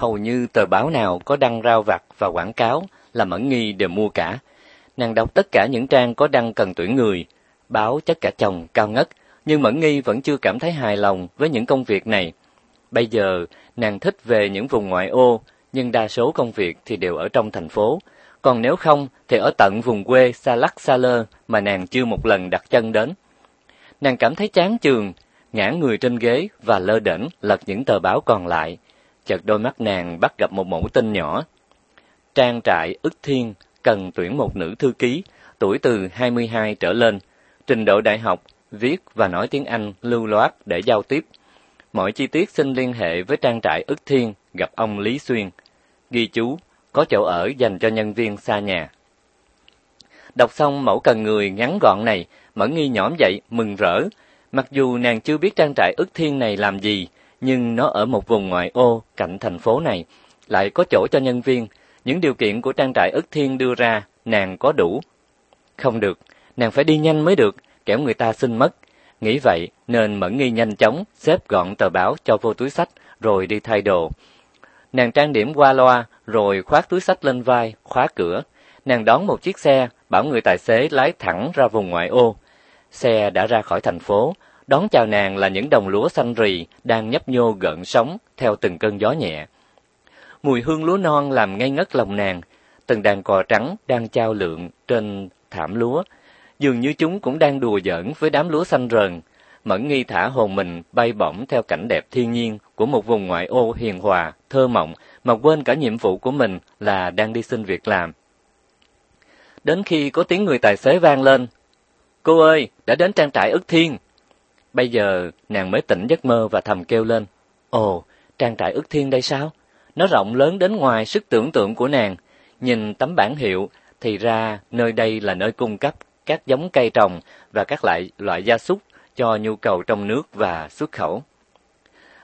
hầu như tờ báo nào có đăng rao vặt và quảng cáo là Mẫn Nghi đều mua cả. Nàng đọc tất cả những trang có đăng cần tuyển người, báo chất cả chồng cao ngất, nhưng Mẫn Nghi vẫn chưa cảm thấy hài lòng với những công việc này. Bây giờ, nàng thích về những vùng ngoại ô, nhưng đa số công việc thì đều ở trong thành phố. Còn nếu không, thì ở tận vùng quê xa lắc xa lơ mà nàng chưa một lần đặt chân đến. Nàng cảm thấy chán chường, ngã người trên ghế và lơ đễnh lật những tờ báo còn lại chợt đôi mắt nàng bắt gặp một mẫu tin nhỏ. Trang trại ức thiên cần tuyển một nữ thư ký, tuổi từ 22 trở lên, trình độ đại học, viết và nói tiếng Anh lưu loát để giao tiếp. Mọi chi tiết xin liên hệ với trang trại ức thiên gặp ông Lý Xuyên. Ghi chú, có chỗ ở dành cho nhân viên xa nhà. Đọc xong mẫu cần người ngắn gọn này, Mẫn Nghi nhõm dậy, mừng rỡ. Mặc dù nàng chưa biết trang trại ức thiên này làm gì, nhưng nó ở một vùng ngoại ô cạnh thành phố này, lại có chỗ cho nhân viên, những điều kiện của trang trại ức thiên đưa ra, nàng có đủ. Không được, nàng phải đi nhanh mới được, kẻo người ta xin mất. Nghĩ vậy nên Mẫn Nghi nhanh chóng xếp gọn tờ báo cho vô túi sách rồi đi thay đồ. Nàng trang điểm qua loa rồi khoác túi sách lên vai, khóa cửa. Nàng đón một chiếc xe, bảo người tài xế lái thẳng ra vùng ngoại ô. Xe đã ra khỏi thành phố, Đón chào nàng là những đồng lúa xanh rì đang nhấp nhô gợn sóng theo từng cơn gió nhẹ. Mùi hương lúa non làm ngây ngất lòng nàng, từng đàn cò trắng đang trao lượng trên thảm lúa, dường như chúng cũng đang đùa giỡn với đám lúa xanh rờn. Mẫn nghi thả hồn mình bay bổng theo cảnh đẹp thiên nhiên của một vùng ngoại ô hiền hòa, thơ mộng mà quên cả nhiệm vụ của mình là đang đi xin việc làm. Đến khi có tiếng người tài xế vang lên, "Cô ơi, đã đến trang trại Ức Thiên." Bây giờ nàng mới tỉnh giấc mơ và thầm kêu lên. Ồ, trang trại ức thiên đây sao? Nó rộng lớn đến ngoài sức tưởng tượng của nàng. Nhìn tấm bản hiệu thì ra nơi đây là nơi cung cấp các giống cây trồng và các loại loại gia súc cho nhu cầu trong nước và xuất khẩu.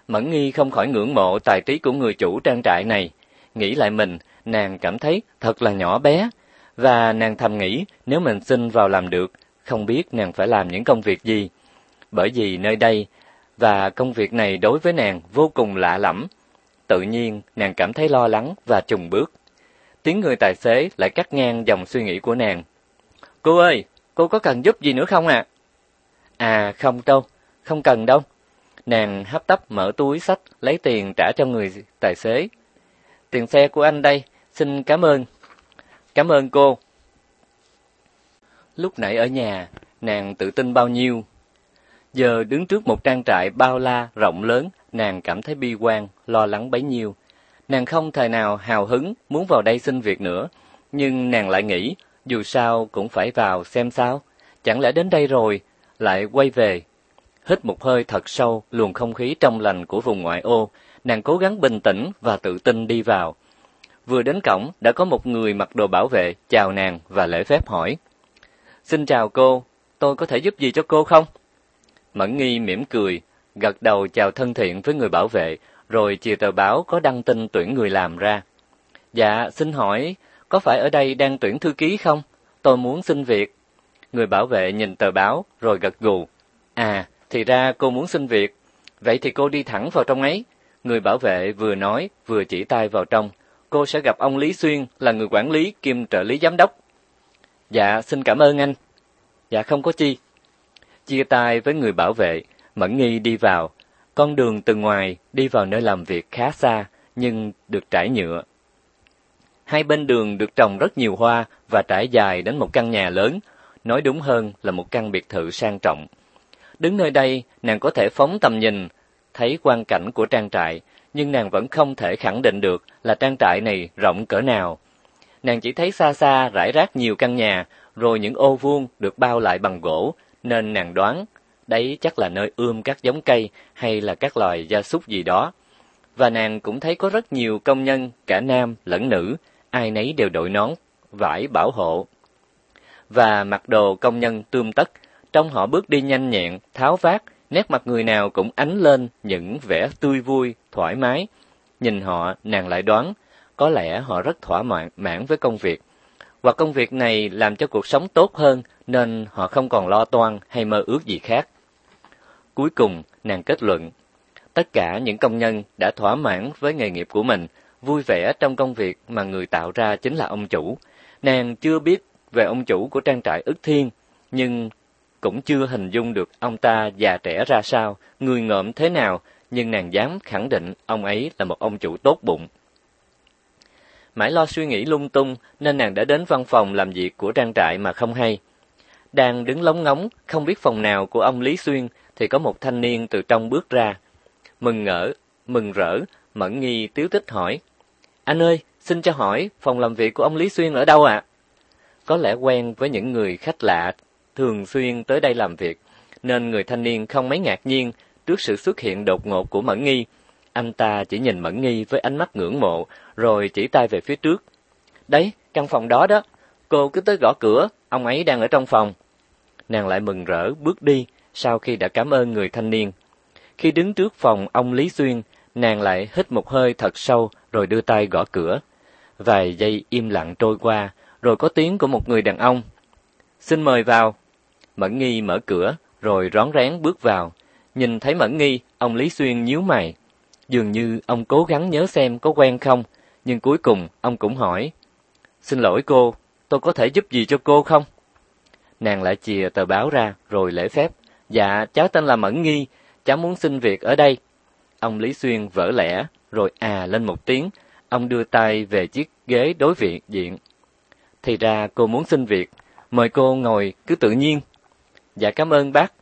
Mẫn Nghi không khỏi ngưỡng mộ tài trí của người chủ trang trại này, nghĩ lại mình, nàng cảm thấy thật là nhỏ bé và nàng thầm nghĩ nếu mình xin vào làm được, không biết nàng phải làm những công việc gì bởi vì nơi đây và công việc này đối với nàng vô cùng lạ lẫm. Tự nhiên, nàng cảm thấy lo lắng và trùng bước. Tiếng người tài xế lại cắt ngang dòng suy nghĩ của nàng. Cô ơi, cô có cần giúp gì nữa không ạ? À? à, không đâu, không cần đâu. Nàng hấp tấp mở túi sách, lấy tiền trả cho người tài xế. Tiền xe của anh đây, xin cảm ơn. Cảm ơn cô. Lúc nãy ở nhà, nàng tự tin bao nhiêu Giờ đứng trước một trang trại bao la, rộng lớn, nàng cảm thấy bi quan, lo lắng bấy nhiêu. Nàng không thời nào hào hứng muốn vào đây xin việc nữa, nhưng nàng lại nghĩ, dù sao cũng phải vào xem sao, chẳng lẽ đến đây rồi lại quay về. Hít một hơi thật sâu luồng không khí trong lành của vùng ngoại ô, nàng cố gắng bình tĩnh và tự tin đi vào. Vừa đến cổng đã có một người mặc đồ bảo vệ chào nàng và lễ phép hỏi: "Xin chào cô, tôi có thể giúp gì cho cô không?" Mẫn Nghi mỉm cười, gật đầu chào thân thiện với người bảo vệ, rồi chia tờ báo có đăng tin tuyển người làm ra. Dạ, xin hỏi, có phải ở đây đang tuyển thư ký không? Tôi muốn xin việc. Người bảo vệ nhìn tờ báo rồi gật gù. À, thì ra cô muốn xin việc. Vậy thì cô đi thẳng vào trong ấy. Người bảo vệ vừa nói vừa chỉ tay vào trong. Cô sẽ gặp ông Lý Xuyên là người quản lý kiêm trợ lý giám đốc. Dạ, xin cảm ơn anh. Dạ không có chi, Chia tay với người bảo vệ, Mẫn Nghi đi vào. Con đường từ ngoài đi vào nơi làm việc khá xa, nhưng được trải nhựa. Hai bên đường được trồng rất nhiều hoa và trải dài đến một căn nhà lớn, nói đúng hơn là một căn biệt thự sang trọng. Đứng nơi đây, nàng có thể phóng tầm nhìn, thấy quang cảnh của trang trại, nhưng nàng vẫn không thể khẳng định được là trang trại này rộng cỡ nào. Nàng chỉ thấy xa xa rải rác nhiều căn nhà, rồi những ô vuông được bao lại bằng gỗ, nên nàng đoán đấy chắc là nơi ươm các giống cây hay là các loài gia súc gì đó. Và nàng cũng thấy có rất nhiều công nhân, cả nam lẫn nữ, ai nấy đều đội nón, vải bảo hộ. Và mặc đồ công nhân tươm tất, trong họ bước đi nhanh nhẹn, tháo vát, nét mặt người nào cũng ánh lên những vẻ tươi vui, thoải mái. Nhìn họ, nàng lại đoán, có lẽ họ rất thỏa mãn, mãn với công việc và công việc này làm cho cuộc sống tốt hơn nên họ không còn lo toan hay mơ ước gì khác. Cuối cùng, nàng kết luận, tất cả những công nhân đã thỏa mãn với nghề nghiệp của mình, vui vẻ trong công việc mà người tạo ra chính là ông chủ. Nàng chưa biết về ông chủ của trang trại ức thiên, nhưng cũng chưa hình dung được ông ta già trẻ ra sao, người ngợm thế nào, nhưng nàng dám khẳng định ông ấy là một ông chủ tốt bụng, mãi lo suy nghĩ lung tung nên nàng đã đến văn phòng làm việc của trang trại mà không hay. Đang đứng lóng ngóng, không biết phòng nào của ông Lý Xuyên thì có một thanh niên từ trong bước ra. Mừng ngỡ, mừng rỡ, mẫn nghi tiếu tích hỏi. Anh ơi, xin cho hỏi, phòng làm việc của ông Lý Xuyên ở đâu ạ? À? Có lẽ quen với những người khách lạ thường xuyên tới đây làm việc, nên người thanh niên không mấy ngạc nhiên trước sự xuất hiện đột ngột của Mẫn Nghi, anh ta chỉ nhìn Mẫn Nghi với ánh mắt ngưỡng mộ, rồi chỉ tay về phía trước. Đấy, căn phòng đó đó, cô cứ tới gõ cửa, ông ấy đang ở trong phòng. Nàng lại mừng rỡ bước đi sau khi đã cảm ơn người thanh niên. Khi đứng trước phòng ông Lý Xuyên, nàng lại hít một hơi thật sâu rồi đưa tay gõ cửa. Vài giây im lặng trôi qua, rồi có tiếng của một người đàn ông. "Xin mời vào." Mẫn Nghi mở cửa rồi rón rén bước vào. Nhìn thấy Mẫn Nghi, ông Lý Xuyên nhíu mày. Dường như ông cố gắng nhớ xem có quen không, nhưng cuối cùng ông cũng hỏi. Xin lỗi cô, tôi có thể giúp gì cho cô không? Nàng lại chìa tờ báo ra rồi lễ phép. Dạ, cháu tên là Mẫn Nghi, cháu muốn xin việc ở đây. Ông Lý Xuyên vỡ lẽ, rồi à lên một tiếng, ông đưa tay về chiếc ghế đối viện diện. Thì ra cô muốn xin việc, mời cô ngồi cứ tự nhiên. Dạ cảm ơn bác.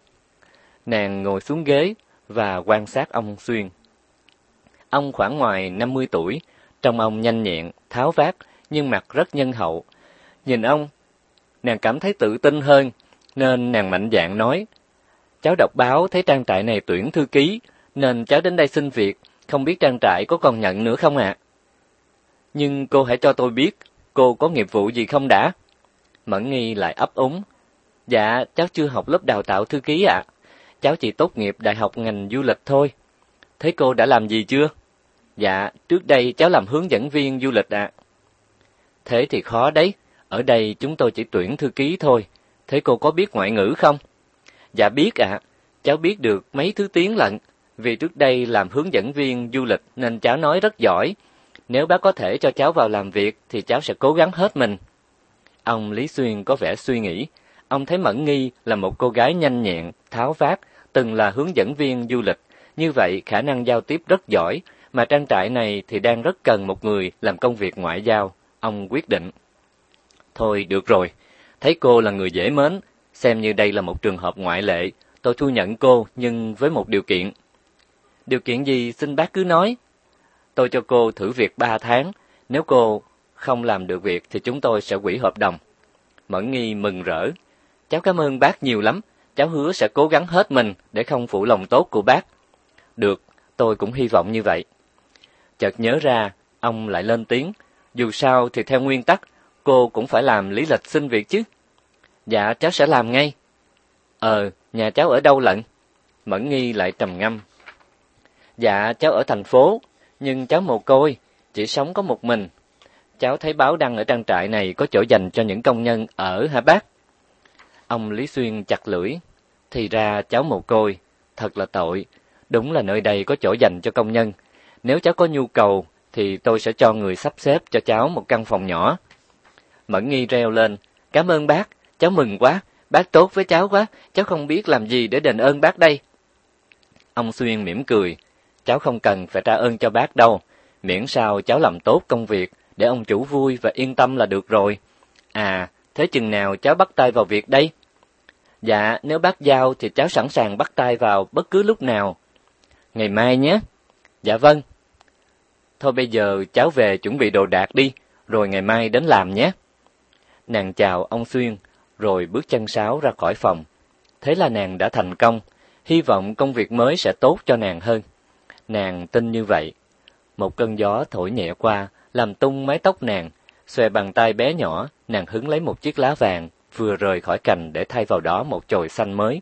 Nàng ngồi xuống ghế và quan sát ông Xuyên. Ông khoảng ngoài 50 tuổi, trông ông nhanh nhẹn, tháo vát, nhưng mặt rất nhân hậu. Nhìn ông, nàng cảm thấy tự tin hơn, nên nàng mạnh dạn nói. Cháu đọc báo thấy trang trại này tuyển thư ký, nên cháu đến đây xin việc, không biết trang trại có còn nhận nữa không ạ? Nhưng cô hãy cho tôi biết, cô có nghiệp vụ gì không đã? Mẫn nghi lại ấp úng. Dạ, cháu chưa học lớp đào tạo thư ký ạ. Cháu chỉ tốt nghiệp đại học ngành du lịch thôi. Thế cô đã làm gì chưa? Dạ, trước đây cháu làm hướng dẫn viên du lịch ạ. À. Thế thì khó đấy, ở đây chúng tôi chỉ tuyển thư ký thôi. Thế cô có biết ngoại ngữ không? Dạ biết ạ, à. cháu biết được mấy thứ tiếng lận, vì trước đây làm hướng dẫn viên du lịch nên cháu nói rất giỏi. Nếu bác có thể cho cháu vào làm việc thì cháu sẽ cố gắng hết mình. Ông Lý Xuyên có vẻ suy nghĩ, ông thấy Mẫn Nghi là một cô gái nhanh nhẹn, tháo vát, từng là hướng dẫn viên du lịch, như vậy khả năng giao tiếp rất giỏi, mà trang trại này thì đang rất cần một người làm công việc ngoại giao, ông quyết định. Thôi được rồi, thấy cô là người dễ mến, xem như đây là một trường hợp ngoại lệ, tôi thu nhận cô nhưng với một điều kiện. Điều kiện gì xin bác cứ nói. Tôi cho cô thử việc 3 tháng, nếu cô không làm được việc thì chúng tôi sẽ hủy hợp đồng. Mẫn Nghi mừng rỡ. Cháu cảm ơn bác nhiều lắm, cháu hứa sẽ cố gắng hết mình để không phụ lòng tốt của bác. Được, tôi cũng hy vọng như vậy. Chợt nhớ ra, ông lại lên tiếng, dù sao thì theo nguyên tắc, cô cũng phải làm lý lịch xin việc chứ. Dạ, cháu sẽ làm ngay. Ờ, nhà cháu ở đâu lận? Mẫn nghi lại trầm ngâm. Dạ, cháu ở thành phố, nhưng cháu mồ côi, chỉ sống có một mình. Cháu thấy báo đăng ở trang trại này có chỗ dành cho những công nhân ở hả bác? Ông Lý Xuyên chặt lưỡi. Thì ra cháu mồ côi, thật là tội. Đúng là nơi đây có chỗ dành cho công nhân, nếu cháu có nhu cầu thì tôi sẽ cho người sắp xếp cho cháu một căn phòng nhỏ. Mẫn nghi reo lên, cảm ơn bác, cháu mừng quá, bác tốt với cháu quá, cháu không biết làm gì để đền ơn bác đây. Ông Xuyên mỉm cười, cháu không cần phải trả ơn cho bác đâu, miễn sao cháu làm tốt công việc để ông chủ vui và yên tâm là được rồi. À, thế chừng nào cháu bắt tay vào việc đây? Dạ, nếu bác giao thì cháu sẵn sàng bắt tay vào bất cứ lúc nào. Ngày mai nhé. Dạ vâng. Thôi bây giờ cháu về chuẩn bị đồ đạc đi, rồi ngày mai đến làm nhé. Nàng chào ông Xuyên, rồi bước chân sáo ra khỏi phòng. Thế là nàng đã thành công, hy vọng công việc mới sẽ tốt cho nàng hơn. Nàng tin như vậy. Một cơn gió thổi nhẹ qua, làm tung mái tóc nàng, xòe bàn tay bé nhỏ, nàng hứng lấy một chiếc lá vàng, vừa rời khỏi cành để thay vào đó một chồi xanh mới.